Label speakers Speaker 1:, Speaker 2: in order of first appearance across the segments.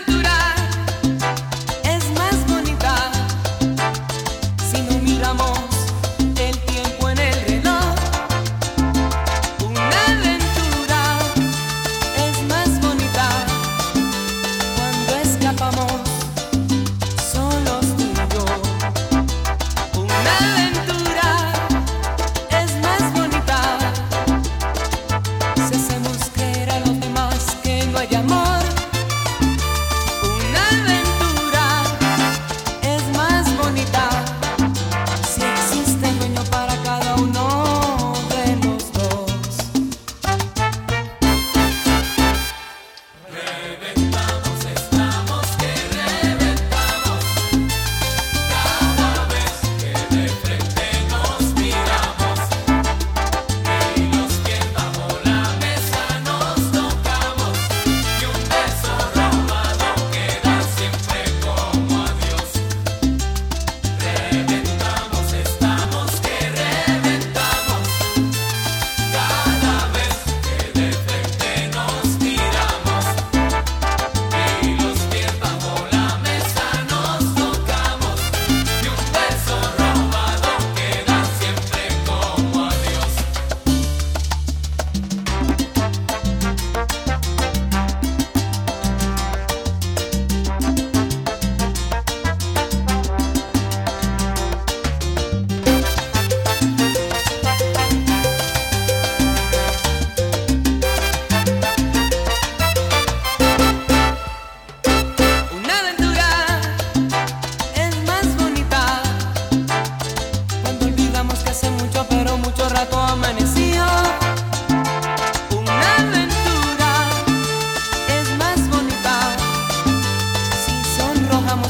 Speaker 1: aventurar.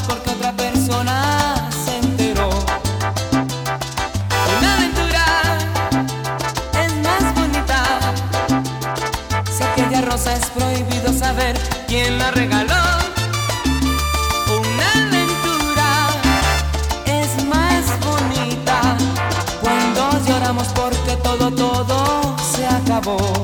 Speaker 1: porque otra persona se enteró. Una aventura es más bonita. Si aquella rosa es prohibido saber quién la regaló. Una aventura es más bonita cuando lloramos porque todo, todo se acabó.